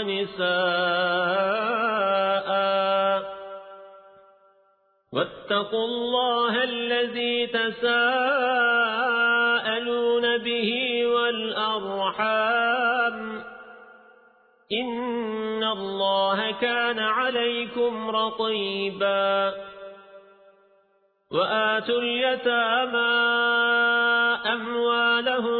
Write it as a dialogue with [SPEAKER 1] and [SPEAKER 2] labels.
[SPEAKER 1] ونساء. واتقوا الله الذي تساءلون به والأرحام. إن الله كان عليكم رقيبا. وآتوا اليتامى أموالهم